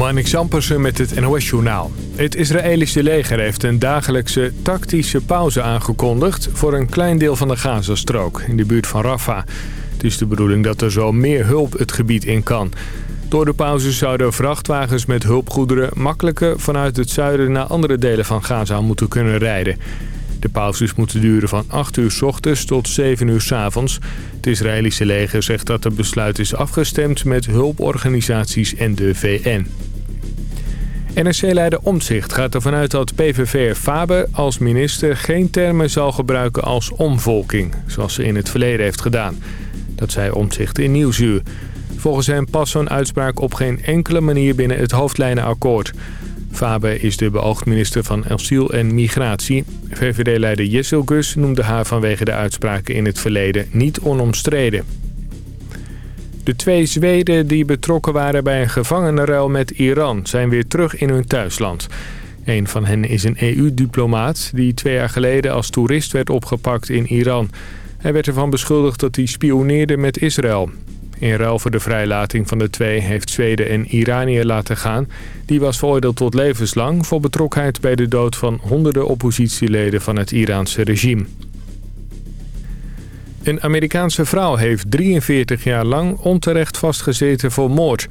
Marnik Zampersen met het NOS-journaal. Het Israëlische leger heeft een dagelijkse tactische pauze aangekondigd... voor een klein deel van de Gazastrook, in de buurt van Rafah. Het is de bedoeling dat er zo meer hulp het gebied in kan. Door de pauze zouden vrachtwagens met hulpgoederen... makkelijker vanuit het zuiden naar andere delen van Gaza moeten kunnen rijden... De pauzes moeten duren van 8 uur s ochtends tot 7 uur s avonds. Het Israëlische leger zegt dat het besluit is afgestemd met hulporganisaties en de VN. NRC-leider Omtzigt gaat ervan uit dat PVV Faber als minister geen termen zal gebruiken als omvolking, zoals ze in het verleden heeft gedaan. Dat zei Omtzigt in Nieuwsuur. Volgens hem past zo'n uitspraak op geen enkele manier binnen het hoofdlijnenakkoord. Faber is de beoogd minister van Asiel en Migratie. VVD-leider Jessel Gus noemde haar vanwege de uitspraken in het verleden niet onomstreden. De twee Zweden die betrokken waren bij een gevangenenruil met Iran zijn weer terug in hun thuisland. Een van hen is een EU-diplomaat die twee jaar geleden als toerist werd opgepakt in Iran. Hij werd ervan beschuldigd dat hij spioneerde met Israël. In ruil voor de vrijlating van de twee heeft Zweden een Iranier laten gaan. Die was veroordeeld tot levenslang voor betrokkenheid bij de dood van honderden oppositieleden van het Iraanse regime. Een Amerikaanse vrouw heeft 43 jaar lang onterecht vastgezeten voor moord.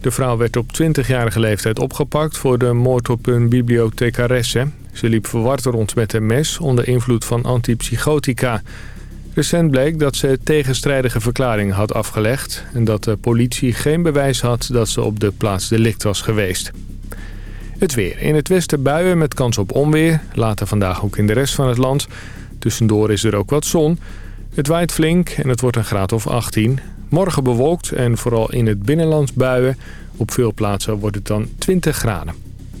De vrouw werd op 20-jarige leeftijd opgepakt voor de moord op een bibliothecaresse. Ze liep verward rond met een mes onder invloed van antipsychotica. Recent bleek dat ze tegenstrijdige verklaringen had afgelegd... en dat de politie geen bewijs had dat ze op de plaats delict was geweest. Het weer. In het westen buien met kans op onweer. Later vandaag ook in de rest van het land. Tussendoor is er ook wat zon. Het waait flink en het wordt een graad of 18. Morgen bewolkt en vooral in het binnenland buien. Op veel plaatsen wordt het dan 20 graden.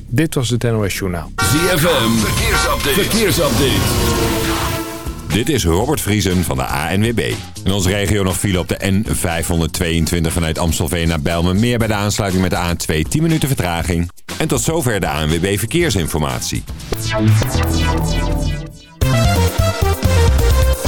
Dit was het NOS Journaal. ZFM. Verkeersupdate. Verkeersupdate. Dit is Robert Vriesen van de ANWB. In onze regio nog file op de N522 vanuit Amstelveen naar Bijlmermeer... bij de aansluiting met de A2 10 minuten vertraging. En tot zover de ANWB Verkeersinformatie.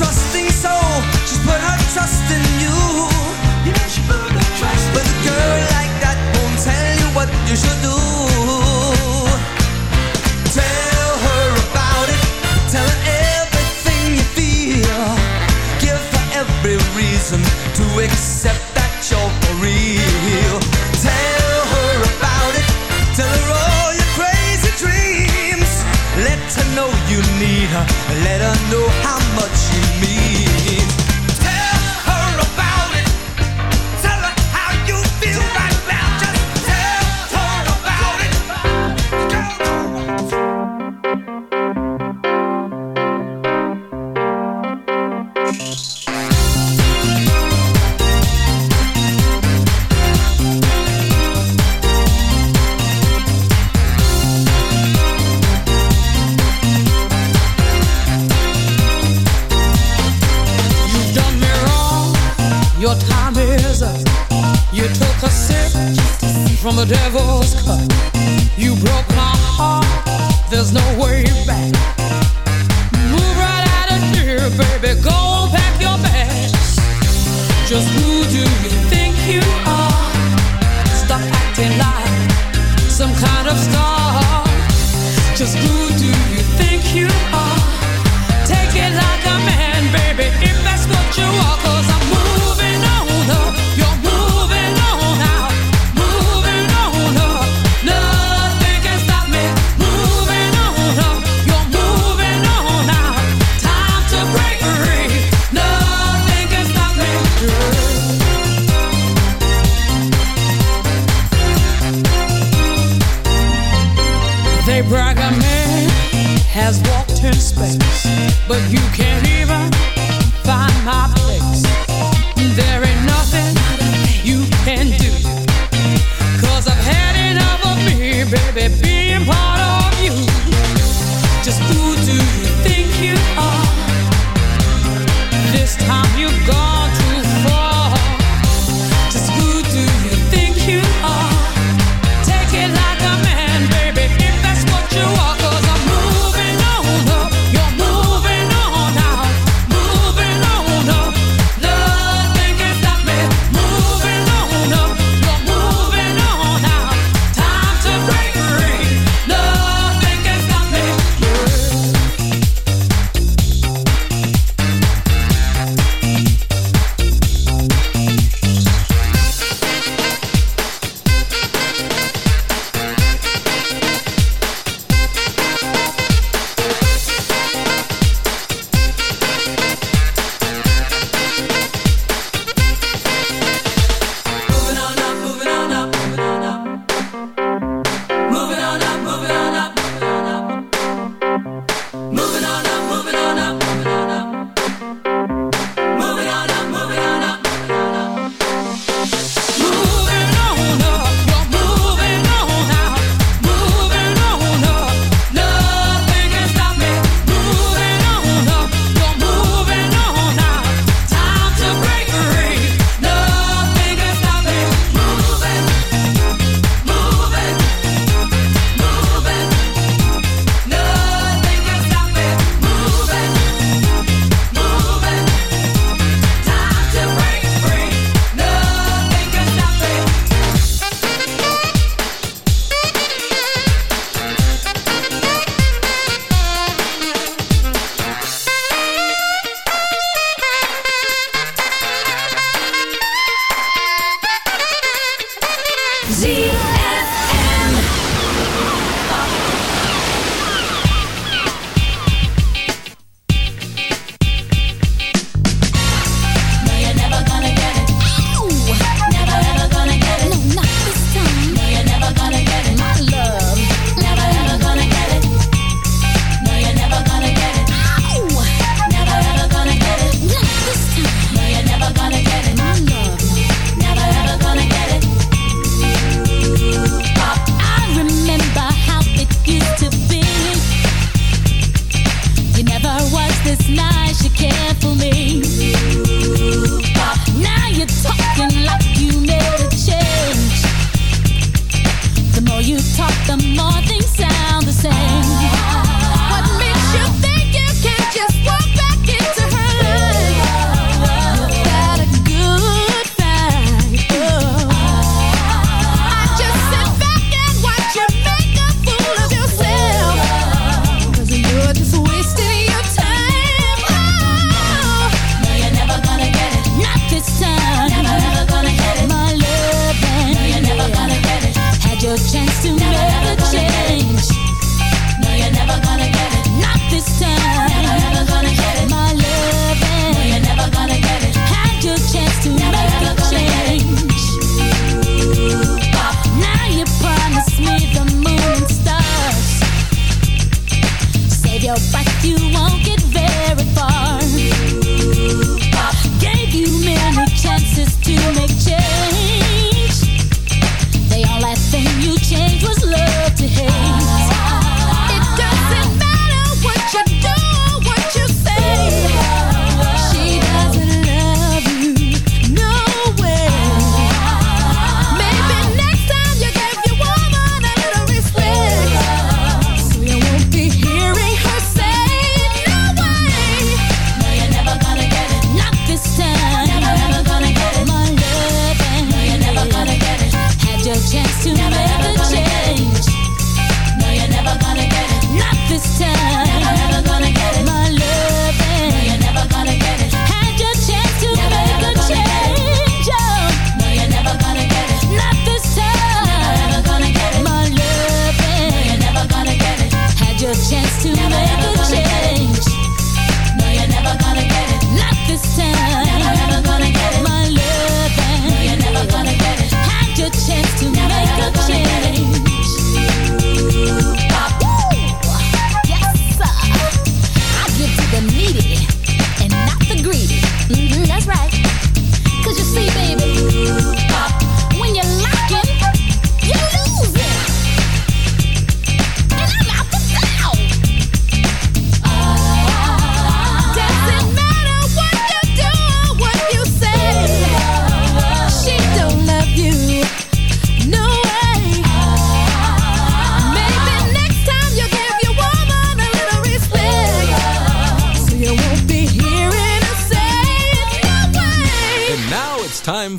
Trusting soul, she's put her trust in you. You know she put her trust But a girl like that won't tell you what you should do. Tell her about it. Tell her everything you feel. Give her every reason to accept that you're for real. Tell her about it. Tell her all your crazy dreams. Let her know you need her. Let her know how much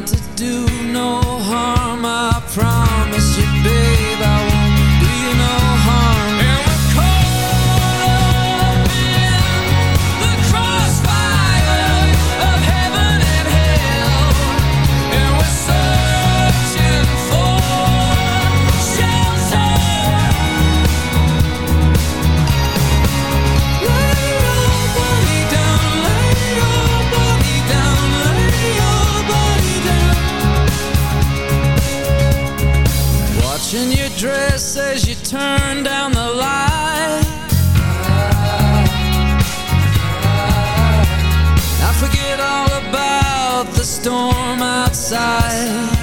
not to do no harm, I promise you, baby. storm outside.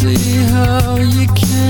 See how you can.